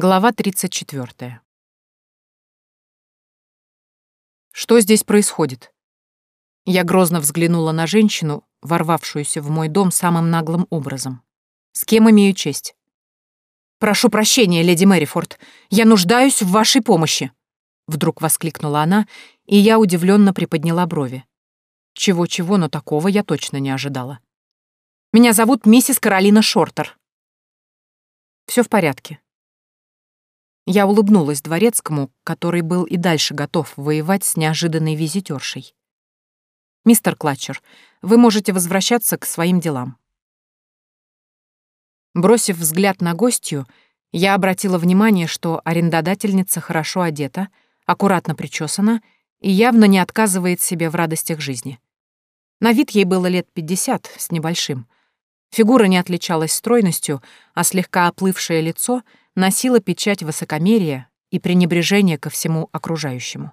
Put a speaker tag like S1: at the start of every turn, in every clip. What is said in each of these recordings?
S1: Глава 34. Что здесь происходит? Я грозно взглянула на женщину, ворвавшуюся в мой дом самым наглым образом. С кем имею честь? «Прошу прощения, леди Мэрифорд, я нуждаюсь в вашей помощи!» Вдруг воскликнула она, и я удивленно приподняла брови. Чего-чего, но такого я точно не ожидала. «Меня зовут миссис Каролина Шортер». Все в порядке». Я улыбнулась дворецкому, который был и дальше готов воевать с неожиданной визитершей. «Мистер Клатчер, вы можете возвращаться к своим делам». Бросив взгляд на гостью, я обратила внимание, что арендодательница хорошо одета, аккуратно причесана и явно не отказывает себе в радостях жизни. На вид ей было лет пятьдесят с небольшим. Фигура не отличалась стройностью, а слегка оплывшее лицо носило печать высокомерия и пренебрежения ко всему окружающему.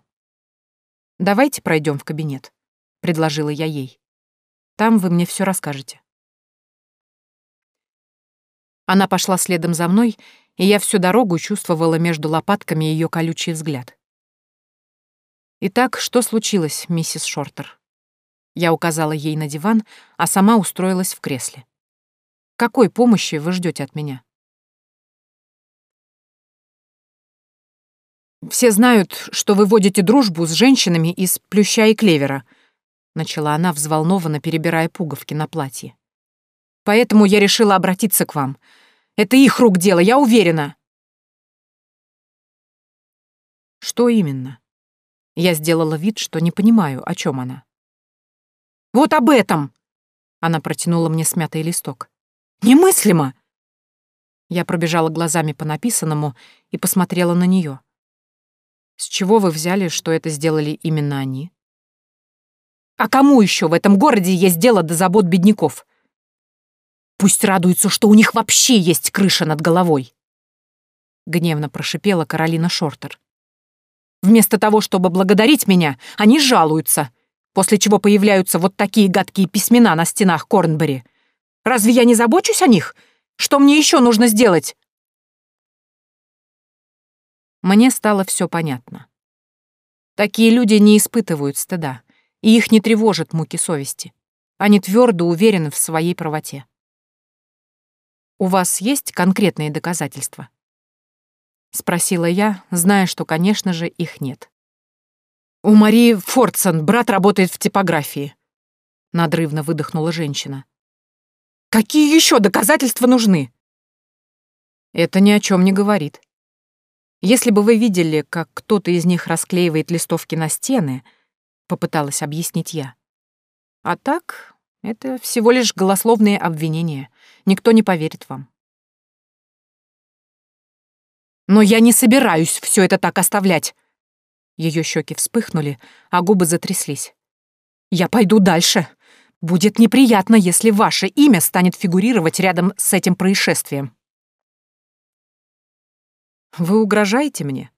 S1: «Давайте пройдем в кабинет», — предложила я ей. «Там вы мне все расскажете». Она пошла следом за мной, и я всю дорогу чувствовала между лопатками ее колючий взгляд. «Итак, что случилось, миссис Шортер?» Я указала ей на диван, а сама устроилась в кресле. «Какой помощи вы ждете от меня?» «Все знают, что вы водите дружбу с женщинами из плюща и клевера», начала она, взволнованно перебирая пуговки на платье. Поэтому я решила обратиться к вам. Это их рук дело, я уверена. Что именно? Я сделала вид, что не понимаю, о чем она. Вот об этом! Она протянула мне смятый листок. Немыслимо! Я пробежала глазами по написанному и посмотрела на нее. С чего вы взяли, что это сделали именно они? А кому еще в этом городе есть дело до забот бедняков? Пусть радуются, что у них вообще есть крыша над головой. Гневно прошипела Каролина Шортер. Вместо того, чтобы благодарить меня, они жалуются, после чего появляются вот такие гадкие письмена на стенах Корнбери. Разве я не забочусь о них? Что мне еще нужно сделать? Мне стало все понятно. Такие люди не испытывают стыда, и их не тревожат муки совести. Они твердо уверены в своей правоте. «У вас есть конкретные доказательства?» — спросила я, зная, что, конечно же, их нет. «У Марии Фордсон брат работает в типографии», — надрывно выдохнула женщина. «Какие еще доказательства нужны?» Это ни о чем не говорит. Если бы вы видели, как кто-то из них расклеивает листовки на стены, попыталась объяснить я. А так, это всего лишь голословные обвинения. Никто не поверит вам. Но я не собираюсь все это так оставлять. Ее щеки вспыхнули, а губы затряслись. Я пойду дальше. Будет неприятно, если ваше имя станет фигурировать рядом с этим происшествием. Вы угрожаете мне?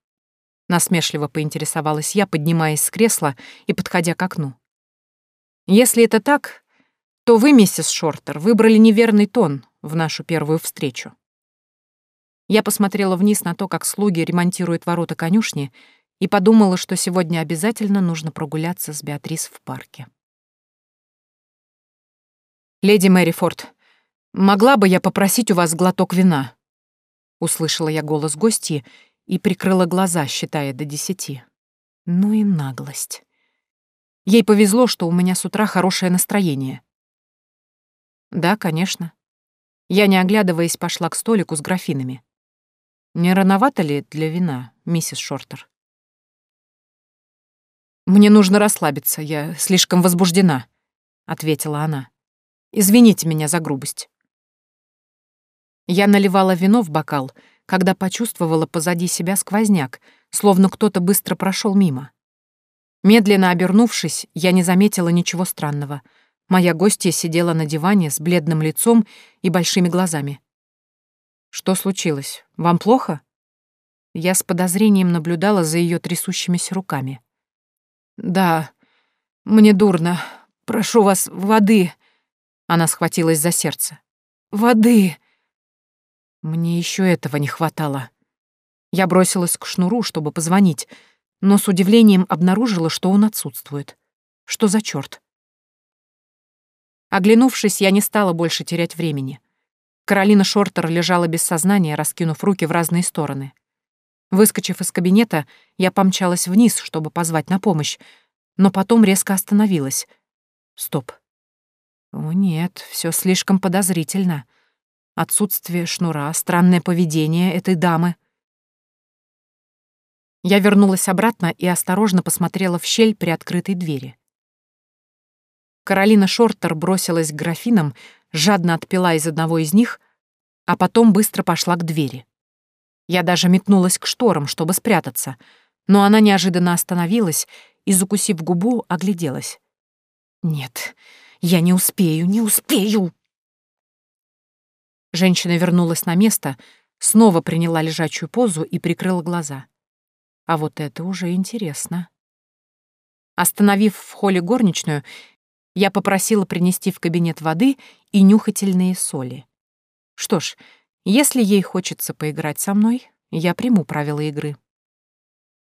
S1: Насмешливо поинтересовалась я, поднимаясь с кресла и подходя к окну. Если это так, то вы, миссис Шортер, выбрали неверный тон в нашу первую встречу. Я посмотрела вниз на то, как слуги ремонтируют ворота конюшни, и подумала, что сегодня обязательно нужно прогуляться с Беатрис в парке. «Леди Мэри Форд, могла бы я попросить у вас глоток вина?» Услышала я голос гостьи и прикрыла глаза, считая до десяти. Ну и наглость. Ей повезло, что у меня с утра хорошее настроение. Да, конечно. Я, не оглядываясь, пошла к столику с графинами. Не рановато ли для вина, миссис Шортер? Мне нужно расслабиться, я слишком возбуждена, ответила она. Извините меня за грубость. Я наливала вино в бокал, когда почувствовала позади себя сквозняк, словно кто-то быстро прошел мимо. Медленно обернувшись, я не заметила ничего странного — Моя гостья сидела на диване с бледным лицом и большими глазами. «Что случилось? Вам плохо?» Я с подозрением наблюдала за ее трясущимися руками. «Да, мне дурно. Прошу вас, воды!» Она схватилась за сердце. «Воды!» Мне еще этого не хватало. Я бросилась к шнуру, чтобы позвонить, но с удивлением обнаружила, что он отсутствует. Что за черт? Оглянувшись, я не стала больше терять времени. Каролина Шортер лежала без сознания, раскинув руки в разные стороны. Выскочив из кабинета, я помчалась вниз, чтобы позвать на помощь, но потом резко остановилась. Стоп. О нет, все слишком подозрительно. Отсутствие шнура, странное поведение этой дамы. Я вернулась обратно и осторожно посмотрела в щель при открытой двери. Каролина Шортер бросилась к графинам, жадно отпила из одного из них, а потом быстро пошла к двери. Я даже метнулась к шторам, чтобы спрятаться, но она неожиданно остановилась и, закусив губу, огляделась. «Нет, я не успею, не успею!» Женщина вернулась на место, снова приняла лежачую позу и прикрыла глаза. А вот это уже интересно. Остановив в холле горничную, я попросила принести в кабинет воды и нюхательные соли. Что ж, если ей хочется поиграть со мной, я приму правила игры.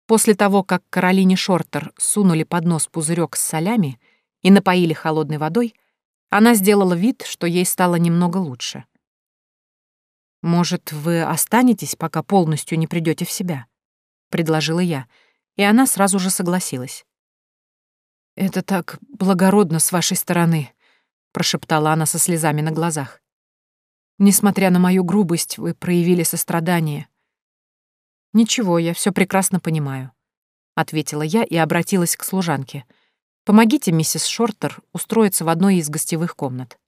S1: После того, как Каролине Шортер сунули под нос пузырек с солями и напоили холодной водой, она сделала вид, что ей стало немного лучше. «Может, вы останетесь, пока полностью не придете в себя?» — предложила я, и она сразу же согласилась. «Это так благородно с вашей стороны», — прошептала она со слезами на глазах. «Несмотря на мою грубость, вы проявили сострадание». «Ничего, я все прекрасно понимаю», — ответила я и обратилась к служанке. «Помогите миссис Шортер устроиться в одной из гостевых комнат».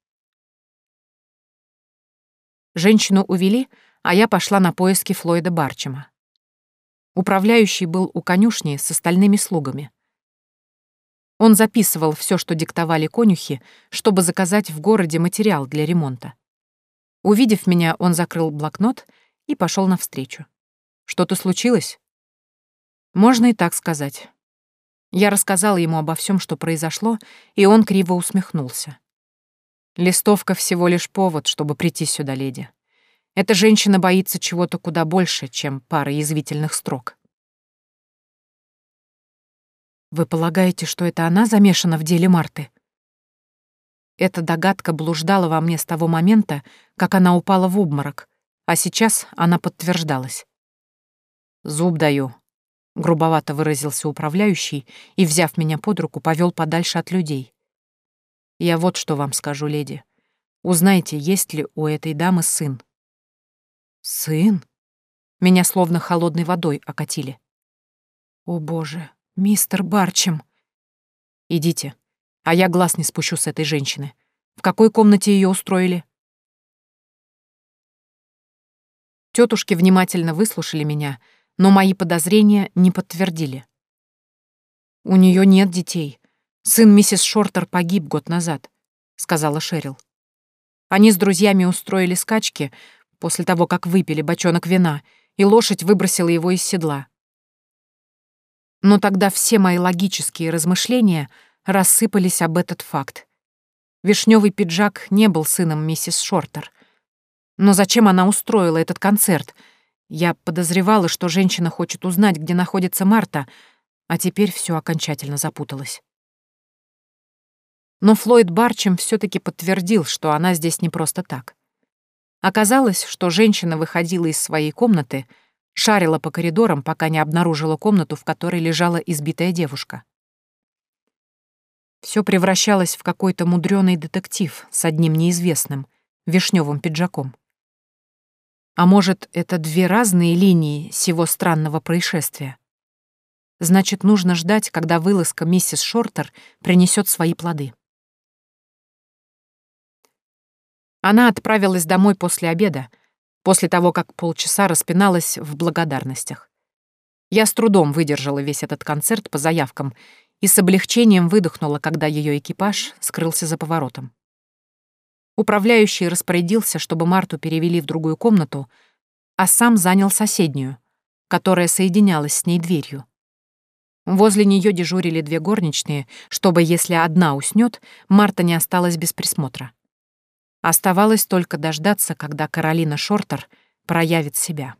S1: Женщину увели, а я пошла на поиски Флойда Барчема. Управляющий был у конюшни с остальными слугами — он записывал все, что диктовали конюхи, чтобы заказать в городе материал для ремонта. Увидев меня, он закрыл блокнот и пошел навстречу. Что-то случилось? Можно и так сказать. Я рассказала ему обо всем, что произошло, и он криво усмехнулся. Листовка всего лишь повод, чтобы прийти сюда, леди. Эта женщина боится чего-то куда больше, чем пары язвительных строк. Вы полагаете, что это она замешана в деле Марты? Эта догадка блуждала во мне с того момента, как она упала в обморок, а сейчас она подтверждалась. «Зуб даю», — грубовато выразился управляющий и, взяв меня под руку, повел подальше от людей. «Я вот что вам скажу, леди. Узнайте, есть ли у этой дамы сын». «Сын?» Меня словно холодной водой окатили. «О, боже, «Мистер Барчем!» «Идите, а я глаз не спущу с этой женщины. В какой комнате ее устроили?» Тетушки внимательно выслушали меня, но мои подозрения не подтвердили. «У нее нет детей. Сын миссис Шортер погиб год назад», — сказала Шерил. Они с друзьями устроили скачки после того, как выпили бочонок вина, и лошадь выбросила его из седла. Но тогда все мои логические размышления рассыпались об этот факт. Вишневый пиджак не был сыном миссис Шортер. Но зачем она устроила этот концерт? Я подозревала, что женщина хочет узнать, где находится Марта, а теперь все окончательно запуталось. Но Флойд Барчем все таки подтвердил, что она здесь не просто так. Оказалось, что женщина выходила из своей комнаты — Шарила по коридорам, пока не обнаружила комнату, в которой лежала избитая девушка. Все превращалось в какой-то мудрёный детектив с одним неизвестным, вишневым пиджаком. А может, это две разные линии всего странного происшествия? Значит, нужно ждать, когда вылазка миссис Шортер принесет свои плоды. Она отправилась домой после обеда, после того, как полчаса распиналась в благодарностях. Я с трудом выдержала весь этот концерт по заявкам и с облегчением выдохнула, когда ее экипаж скрылся за поворотом. Управляющий распорядился, чтобы Марту перевели в другую комнату, а сам занял соседнюю, которая соединялась с ней дверью. Возле нее дежурили две горничные, чтобы, если одна уснет, Марта не осталась без присмотра. Оставалось только дождаться, когда Каролина Шортер проявит себя.